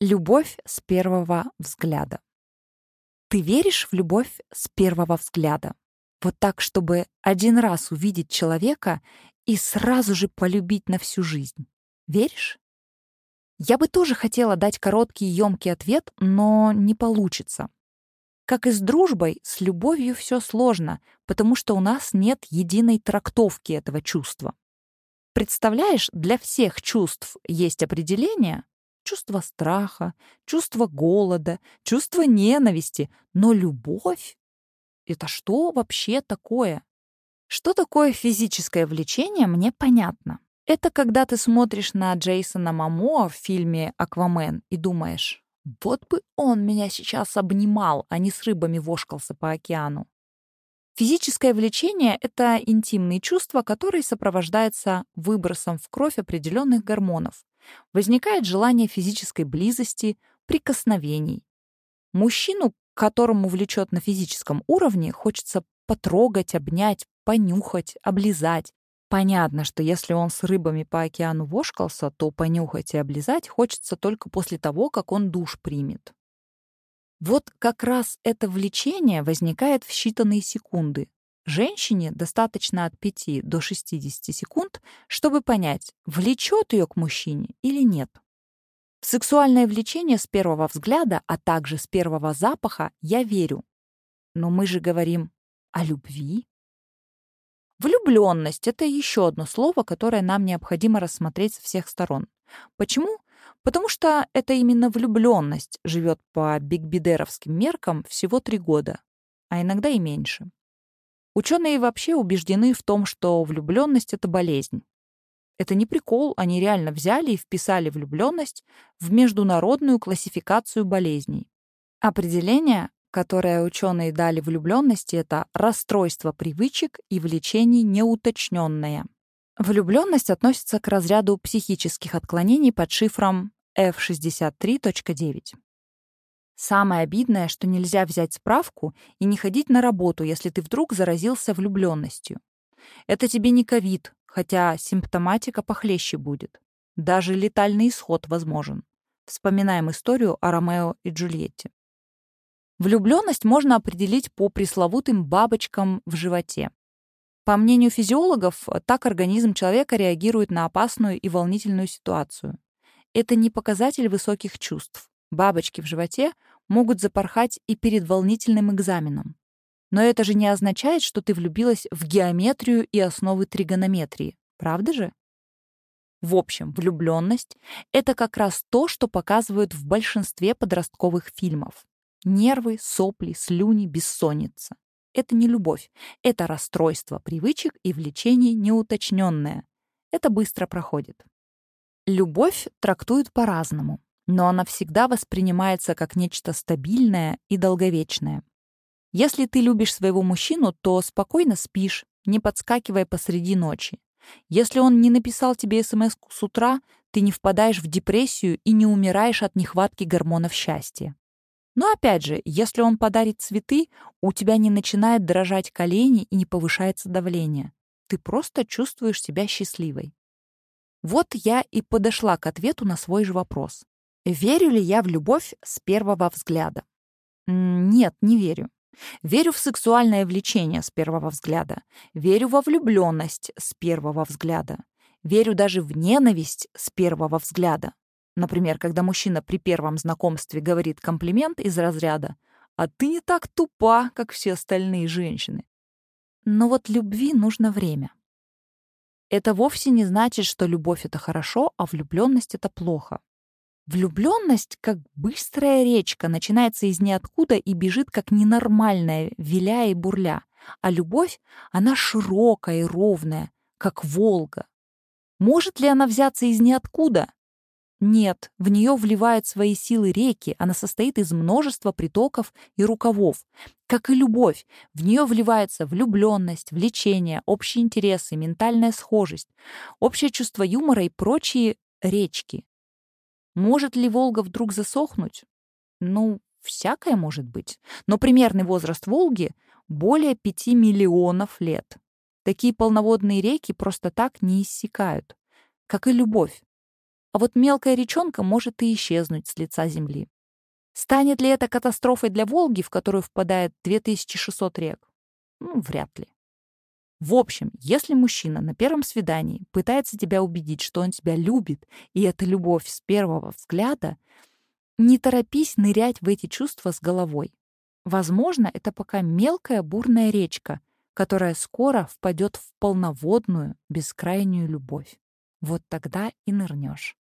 Любовь с первого взгляда. Ты веришь в любовь с первого взгляда? Вот так, чтобы один раз увидеть человека и сразу же полюбить на всю жизнь. Веришь? Я бы тоже хотела дать короткий и ёмкий ответ, но не получится. Как и с дружбой, с любовью все сложно, потому что у нас нет единой трактовки этого чувства. Представляешь, для всех чувств есть определение, чувство страха, чувство голода, чувство ненависти. Но любовь — это что вообще такое? Что такое физическое влечение, мне понятно. Это когда ты смотришь на Джейсона Мамо в фильме «Аквамен» и думаешь, вот бы он меня сейчас обнимал, а не с рыбами вошкался по океану. Физическое влечение — это интимные чувства, которые сопровождаются выбросом в кровь определенных гормонов, возникает желание физической близости, прикосновений. Мужчину, которому влечет на физическом уровне, хочется потрогать, обнять, понюхать, облизать. Понятно, что если он с рыбами по океану вошкался, то понюхать и облизать хочется только после того, как он душ примет. Вот как раз это влечение возникает в считанные секунды, Женщине достаточно от 5 до 60 секунд, чтобы понять, влечет ее к мужчине или нет. Сексуальное влечение с первого взгляда, а также с первого запаха я верю. Но мы же говорим о любви. Влюбленность — это еще одно слово, которое нам необходимо рассмотреть с всех сторон. Почему? Потому что это именно влюбленность живет по бигбидеровским меркам всего три года, а иногда и меньше. Ученые вообще убеждены в том, что влюбленность — это болезнь. Это не прикол, они реально взяли и вписали влюбленность в международную классификацию болезней. Определение, которое ученые дали влюбленности, это расстройство привычек и влечений неуточненное. Влюбленность относится к разряду психических отклонений под шифром F63.9. Самое обидное, что нельзя взять справку и не ходить на работу, если ты вдруг заразился влюбленностью. Это тебе не ковид, хотя симптоматика похлеще будет. Даже летальный исход возможен. Вспоминаем историю о Ромео и Джульетте. Влюбленность можно определить по пресловутым бабочкам в животе. По мнению физиологов, так организм человека реагирует на опасную и волнительную ситуацию. Это не показатель высоких чувств. Бабочки в животе могут запорхать и перед волнительным экзаменом. Но это же не означает, что ты влюбилась в геометрию и основы тригонометрии. Правда же? В общем, влюбленность — это как раз то, что показывают в большинстве подростковых фильмов. Нервы, сопли, слюни, бессонница. Это не любовь. Это расстройство привычек и влечений неуточненное. Это быстро проходит. Любовь трактуют по-разному но она всегда воспринимается как нечто стабильное и долговечное. Если ты любишь своего мужчину, то спокойно спишь, не подскакивая посреди ночи. Если он не написал тебе смс с утра, ты не впадаешь в депрессию и не умираешь от нехватки гормонов счастья. Но опять же, если он подарит цветы, у тебя не начинает дрожать колени и не повышается давление. Ты просто чувствуешь себя счастливой. Вот я и подошла к ответу на свой же вопрос. Верю ли я в любовь с первого взгляда? Нет, не верю. Верю в сексуальное влечение с первого взгляда. Верю во влюбленность с первого взгляда. Верю даже в ненависть с первого взгляда. Например, когда мужчина при первом знакомстве говорит комплимент из разряда «А ты не так тупа, как все остальные женщины». Но вот любви нужно время. Это вовсе не значит, что любовь — это хорошо, а влюбленность — это плохо. Влюбленность, как быстрая речка, начинается из ниоткуда и бежит как ненормальная, виляя и бурля. А любовь, она широкая и ровная, как Волга. Может ли она взяться из ниоткуда? Нет, в нее вливают свои силы реки, она состоит из множества притоков и рукавов. Как и любовь, в нее вливается влюбленность, влечение, общие интересы, ментальная схожесть, общее чувство юмора и прочие речки. Может ли Волга вдруг засохнуть? Ну, всякое может быть. Но примерный возраст Волги — более 5 миллионов лет. Такие полноводные реки просто так не иссякают. Как и любовь. а вот мелкая речонка может и исчезнуть с лица земли. Станет ли это катастрофой для Волги, в которую впадает 2600 рек? Ну, вряд ли. В общем, если мужчина на первом свидании пытается тебя убедить, что он тебя любит, и это любовь с первого взгляда, не торопись нырять в эти чувства с головой. Возможно, это пока мелкая бурная речка, которая скоро впадет в полноводную, бескрайнюю любовь. Вот тогда и нырнешь.